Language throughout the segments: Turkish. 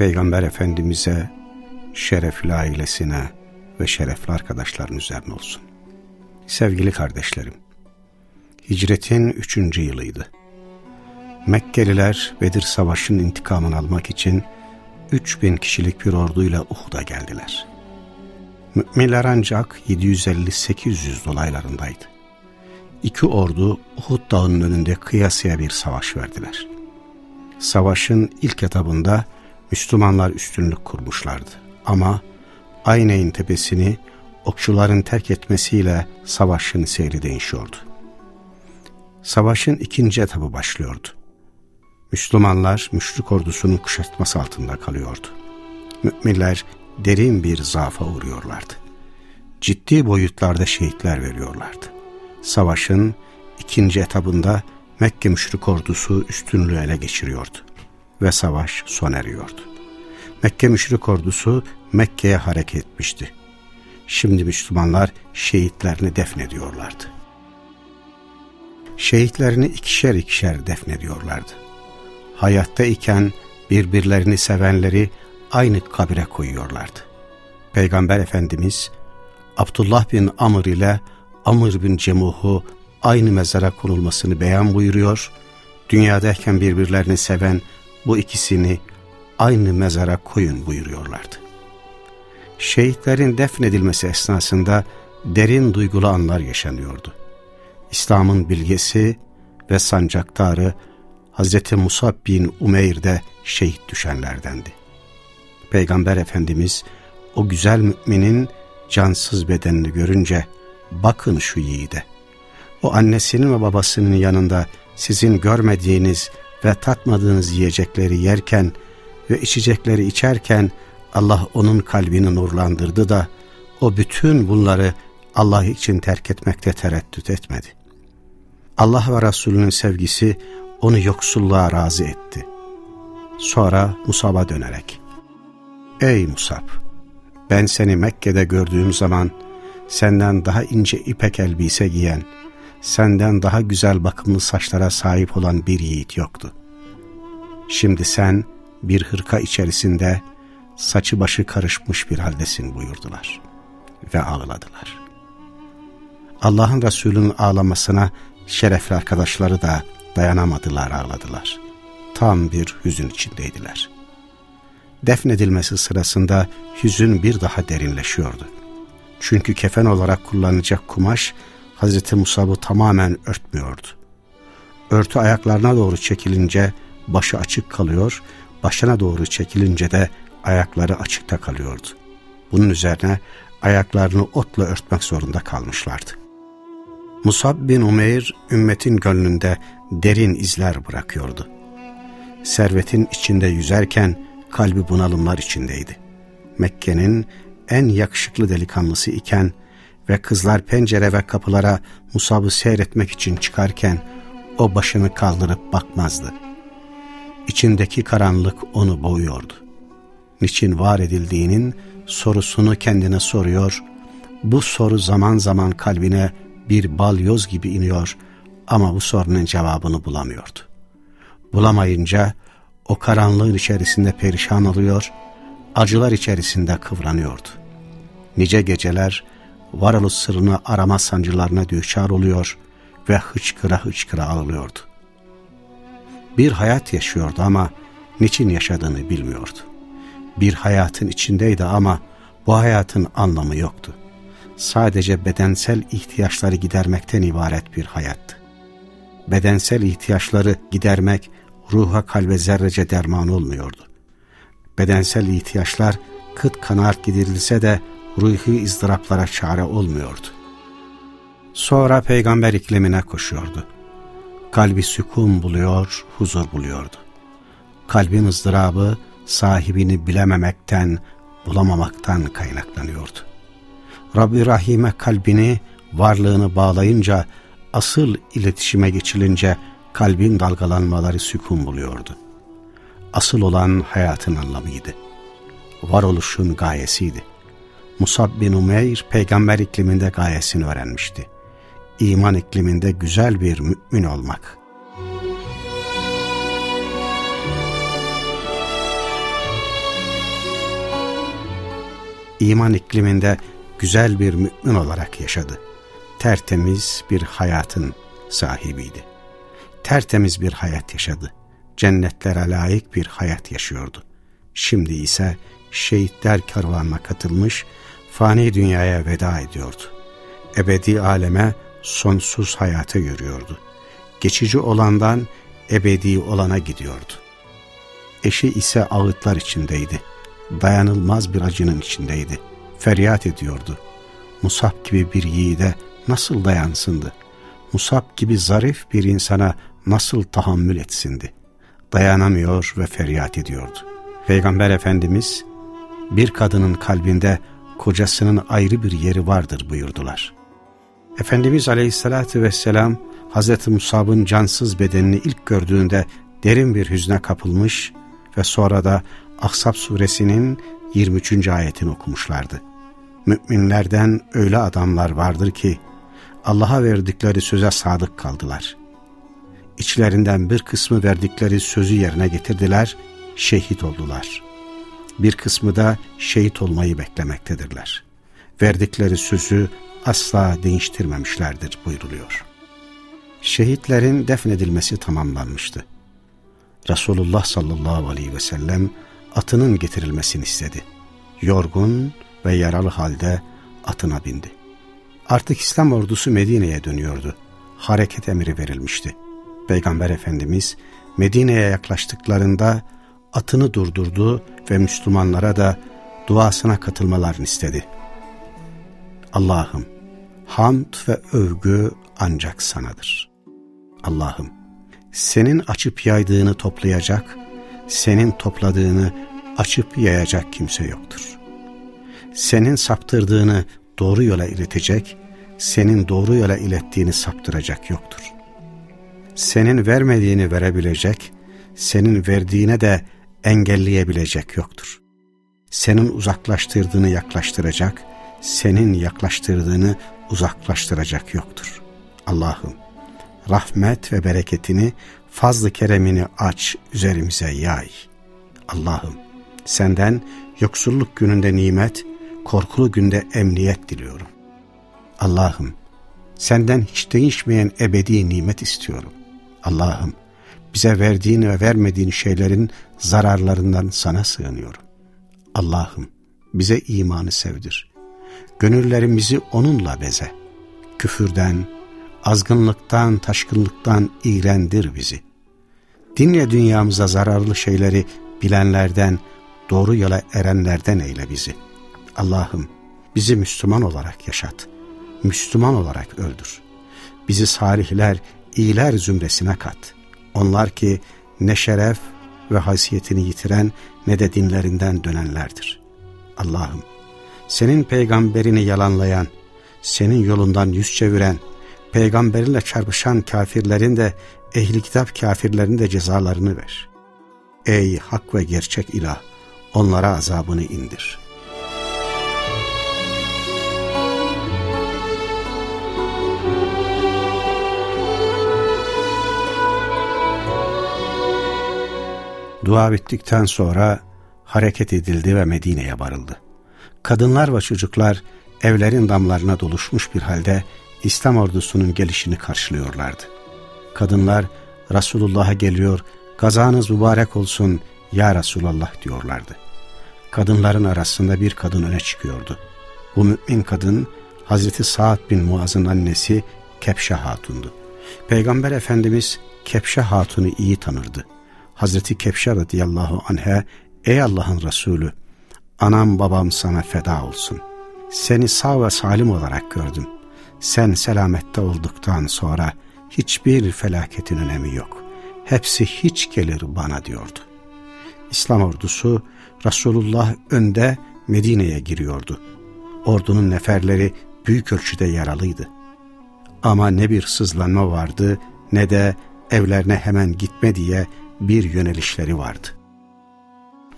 Peygamber Efendimiz'e, şerefli ailesine ve şerefli arkadaşların üzerine olsun. Sevgili kardeşlerim, hicretin üçüncü yılıydı. Mekkeliler Bedir Savaşı'nın intikamını almak için 3000 kişilik bir orduyla Uhud'a geldiler. Müminler ancak 750-800 dolaylarındaydı. İki ordu Uhud dağının önünde kıyasıya bir savaş verdiler. Savaşın ilk etabında Müslümanlar üstünlük kurmuşlardı. Ama Ayneyn tepesini okçuların terk etmesiyle savaşın seyri değişiyordu. Savaşın ikinci etabı başlıyordu. Müslümanlar müşrik ordusunun kuşatması altında kalıyordu. Müminler derin bir zaafa uğruyorlardı. Ciddi boyutlarda şehitler veriyorlardı. Savaşın ikinci etabında Mekke müşrik ordusu üstünlüğü ele geçiriyordu ve savaş sona eriyordu. Mekke müşrik ordusu Mekke'ye hareket etmişti. Şimdi Müslümanlar şehitlerini defnediyorlardı. Şehitlerini ikişer ikişer defnediyorlardı. Hayatta iken birbirlerini sevenleri aynı kabire koyuyorlardı. Peygamber Efendimiz Abdullah bin Amr ile Amr bin Cemuh'u aynı mezara konulmasını beyan buyuruyor. Dünyadayken birbirlerini seven bu ikisini aynı mezara koyun buyuruyorlardı. Şehitlerin defnedilmesi esnasında derin duygulu anlar yaşanıyordu. İslam'ın bilgesi ve sancaktarı Hz. Musab bin Umeyr de şehit düşenlerdendi. Peygamber Efendimiz o güzel müminin cansız bedenini görünce bakın şu yiğide. O annesinin ve babasının yanında sizin görmediğiniz ve tatmadığınız yiyecekleri yerken ve içecekleri içerken Allah onun kalbini nurlandırdı da o bütün bunları Allah için terk etmekte tereddüt etmedi. Allah ve Resulünün sevgisi onu yoksulluğa razı etti. Sonra Musab'a dönerek, Ey Musab! Ben seni Mekke'de gördüğüm zaman senden daha ince ipek elbise giyen, senden daha güzel bakımlı saçlara sahip olan bir yiğit yoktu. Şimdi sen bir hırka içerisinde saçı başı karışmış bir haldesin buyurdular ve ağladılar. Allah'ın Resulü'nün ağlamasına şerefli arkadaşları da dayanamadılar ağladılar. Tam bir hüzün içindeydiler. Defnedilmesi sırasında hüzün bir daha derinleşiyordu. Çünkü kefen olarak kullanacak kumaş Hz. Musab'ı tamamen örtmüyordu. Örtü ayaklarına doğru çekilince başı açık kalıyor, başına doğru çekilince de ayakları açıkta kalıyordu. Bunun üzerine ayaklarını otla örtmek zorunda kalmışlardı. Musab bin Umeyr ümmetin gönlünde derin izler bırakıyordu. Servetin içinde yüzerken kalbi bunalımlar içindeydi. Mekke'nin en yakışıklı delikanlısı iken ve kızlar pencere ve kapılara Musab'ı seyretmek için çıkarken o başını kaldırıp bakmazdı. İçindeki karanlık onu boğuyordu. Niçin var edildiğinin sorusunu kendine soruyor, bu soru zaman zaman kalbine bir balyoz gibi iniyor ama bu sorunun cevabını bulamıyordu. Bulamayınca o karanlığın içerisinde perişan oluyor, acılar içerisinde kıvranıyordu. Nice geceler varoluş sırrını arama sancılarına düçar oluyor ve hıçkıra hıçkıra ağlıyordu. Bir hayat yaşıyordu ama niçin yaşadığını bilmiyordu. Bir hayatın içindeydi ama bu hayatın anlamı yoktu. Sadece bedensel ihtiyaçları gidermekten ibaret bir hayattı. Bedensel ihtiyaçları gidermek ruha kalbe zerrece derman olmuyordu. Bedensel ihtiyaçlar kıt kanaat giderilse de ruhi izdıraplara çare olmuyordu. Sonra peygamber iklimine koşuyordu. Kalbi sükun buluyor, huzur buluyordu. Kalbin ızdırabı sahibini bilememekten, bulamamaktan kaynaklanıyordu. Rabbi Rahim'e kalbini, varlığını bağlayınca, asıl iletişime geçilince kalbin dalgalanmaları sükun buluyordu. Asıl olan hayatın anlamıydı. Varoluşun gayesiydi. Musab bin Umeyr peygamber ikliminde gayesini öğrenmişti. İman ikliminde güzel bir mümin olmak. İman ikliminde güzel bir mümin olarak yaşadı. Tertemiz bir hayatın sahibiydi. Tertemiz bir hayat yaşadı. Cennetlere layık bir hayat yaşıyordu. Şimdi ise şehitler karvanına katılmış, fani dünyaya veda ediyordu. Ebedi aleme sonsuz hayata yürüyordu. Geçici olandan ebedi olana gidiyordu. Eşi ise ağıtlar içindeydi. Dayanılmaz bir acının içindeydi. Feryat ediyordu. Musab gibi bir yiğide nasıl dayansındı? Musab gibi zarif bir insana nasıl tahammül etsindi? Dayanamıyor ve feryat ediyordu. Peygamber Efendimiz bir kadının kalbinde kocasının ayrı bir yeri vardır buyurdular. Efendimiz Aleyhisselatü Vesselam Hazreti Musab'ın cansız bedenini ilk gördüğünde derin bir hüzne kapılmış ve sonra da Ahzab suresinin 23. ayetini okumuşlardı. Müminlerden öyle adamlar vardır ki Allah'a verdikleri söze sadık kaldılar. İçlerinden bir kısmı verdikleri sözü yerine getirdiler, şehit oldular. Bir kısmı da şehit olmayı beklemektedirler. Verdikleri sözü asla değiştirmemişlerdir buyruluyor. Şehitlerin defnedilmesi tamamlanmıştı. Resulullah sallallahu aleyhi ve sellem atının getirilmesini istedi. Yorgun ve yaralı halde atına bindi. Artık İslam ordusu Medine'ye dönüyordu. Hareket emri verilmişti. Peygamber Efendimiz Medine'ye yaklaştıklarında atını durdurdu ve Müslümanlara da duasına katılmalarını istedi. Allah'ım hamd ve övgü ancak sanadır. Allah'ım senin açıp yaydığını toplayacak, senin topladığını açıp yayacak kimse yoktur. Senin saptırdığını doğru yola iletecek, senin doğru yola ilettiğini saptıracak yoktur. Senin vermediğini verebilecek, senin verdiğine de engelleyebilecek yoktur. Senin uzaklaştırdığını yaklaştıracak, senin yaklaştırdığını uzaklaştıracak yoktur. Allah'ım rahmet ve bereketini, fazlı keremini aç, üzerimize yay. Allah'ım senden yoksulluk gününde nimet, korkulu günde emniyet diliyorum. Allah'ım senden hiç değişmeyen ebedi nimet istiyorum. Allah'ım bize verdiğin ve vermediğin şeylerin zararlarından sana sığınıyorum. Allah'ım bize imanı sevdir. Gönüllerimizi onunla beze. Küfürden, azgınlıktan, taşkınlıktan iğrendir bizi. Dinle dünyamıza zararlı şeyleri bilenlerden, doğru yola erenlerden eyle bizi. Allah'ım bizi Müslüman olarak yaşat. Müslüman olarak öldür. Bizi salihler, iyiler zümresine kat. Onlar ki ne şeref ve haysiyetini yitiren ne de dinlerinden dönenlerdir. Allah'ım senin peygamberini yalanlayan, senin yolundan yüz çeviren, peygamberinle çarpışan kafirlerin de ehli kitap kafirlerin de cezalarını ver. Ey hak ve gerçek ilah onlara azabını indir. Dua bittikten sonra hareket edildi ve Medine'ye varıldı. Kadınlar ve çocuklar evlerin damlarına doluşmuş bir halde İslam ordusunun gelişini karşılıyorlardı. Kadınlar Resulullah'a geliyor, gazanız mübarek olsun ya Resulallah diyorlardı. Kadınların arasında bir kadın öne çıkıyordu. Bu mümin kadın Hazreti Sa'd bin Muaz'ın annesi Kepşe Hatun'du. Peygamber Efendimiz Kepşe Hatun'u iyi tanırdı. Hazreti Kepşe radıyallahu anh'e ey Allah'ın Resulü anam babam sana feda olsun. Seni sağ ve salim olarak gördüm. Sen selamette olduktan sonra hiçbir felaketin önemi yok. Hepsi hiç gelir bana diyordu. İslam ordusu Resulullah önde Medine'ye giriyordu. Ordunun neferleri büyük ölçüde yaralıydı. Ama ne bir sızlanma vardı ne de evlerine hemen gitme diye bir yönelişleri vardı.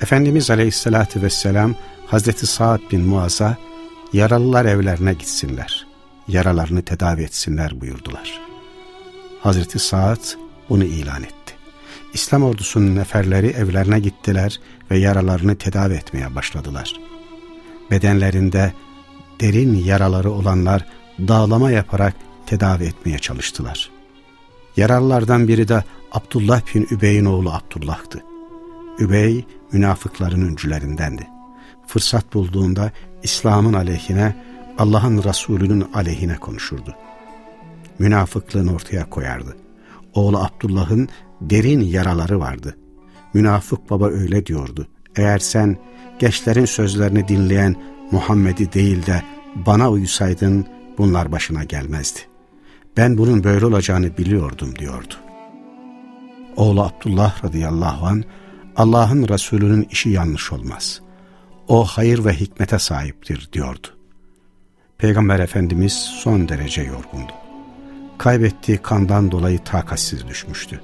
Efendimiz Aleyhisselatü Vesselam Hazreti Sa'd bin Muaz'a yaralılar evlerine gitsinler, yaralarını tedavi etsinler buyurdular. Hazreti Sa'd bunu ilan etti. İslam ordusunun neferleri evlerine gittiler ve yaralarını tedavi etmeye başladılar. Bedenlerinde derin yaraları olanlar dağlama yaparak tedavi etmeye çalıştılar. Yaralılardan biri de Abdullah bin Übey'in oğlu Abdullah'tı. Übey münafıkların öncülerindendi. Fırsat bulduğunda İslam'ın aleyhine, Allah'ın Resulü'nün aleyhine konuşurdu. Münafıklığını ortaya koyardı. Oğlu Abdullah'ın derin yaraları vardı. Münafık baba öyle diyordu. Eğer sen gençlerin sözlerini dinleyen Muhammed'i değil de bana uysaydın bunlar başına gelmezdi. Ben bunun böyle olacağını biliyordum diyordu. Oğlu Abdullah radıyallahu an Allah'ın Resulü'nün işi yanlış olmaz. O hayır ve hikmete sahiptir diyordu. Peygamber Efendimiz son derece yorgundu. Kaybettiği kandan dolayı takatsiz düşmüştü.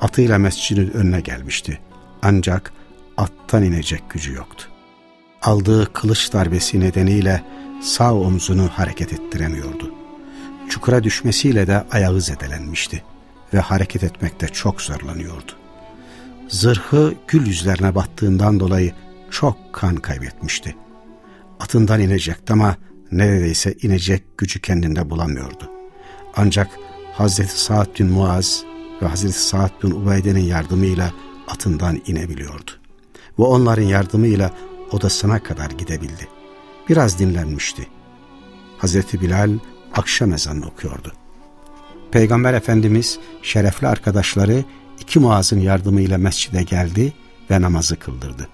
Atıyla mescidin önüne gelmişti. Ancak attan inecek gücü yoktu. Aldığı kılıç darbesi nedeniyle sağ omzunu hareket ettiremiyordu. Çukura düşmesiyle de ayağı zedelenmişti ve hareket etmekte çok zorlanıyordu. Zırhı gül yüzlerine battığından dolayı çok kan kaybetmişti. Atından inecekti ama neredeyse inecek gücü kendinde bulamıyordu. Ancak Hazreti Sa'd bin Muaz ve Hazreti Sa'd bin Ubeyde'nin yardımıyla atından inebiliyordu. Ve onların yardımıyla odasına kadar gidebildi. Biraz dinlenmişti. Hazreti Bilal akşam ezanını okuyordu. Peygamber Efendimiz şerefli arkadaşları iki muazın yardımıyla mescide geldi ve namazı kıldırdı.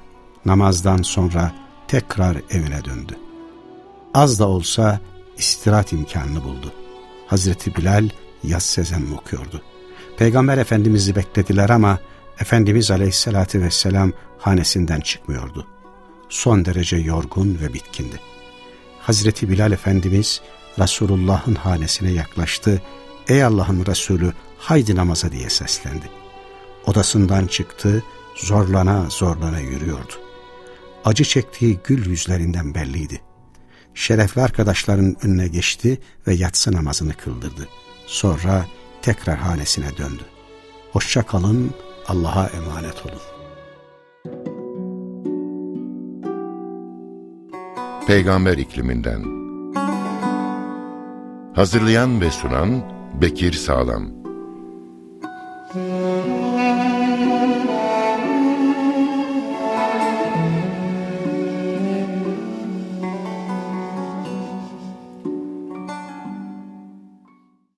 Namazdan sonra tekrar evine döndü. Az da olsa istirahat imkanını buldu. Hazreti Bilal yaz sezen okuyordu. Peygamber Efendimiz'i beklediler ama Efendimiz Aleyhisselatü Vesselam hanesinden çıkmıyordu. Son derece yorgun ve bitkindi. Hazreti Bilal Efendimiz Resulullah'ın hanesine yaklaştı. Ey Allah'ın Resulü haydi namaza diye seslendi. Odasından çıktı, zorlana zorlana yürüyordu. Acı çektiği gül yüzlerinden belliydi. Şerefli arkadaşların önüne geçti ve yatsı namazını kıldırdı. Sonra tekrar hanesine döndü. Hoşça kalın, Allah'a emanet olun. Peygamber ikliminden Hazırlayan ve sunan Bekir Sağlam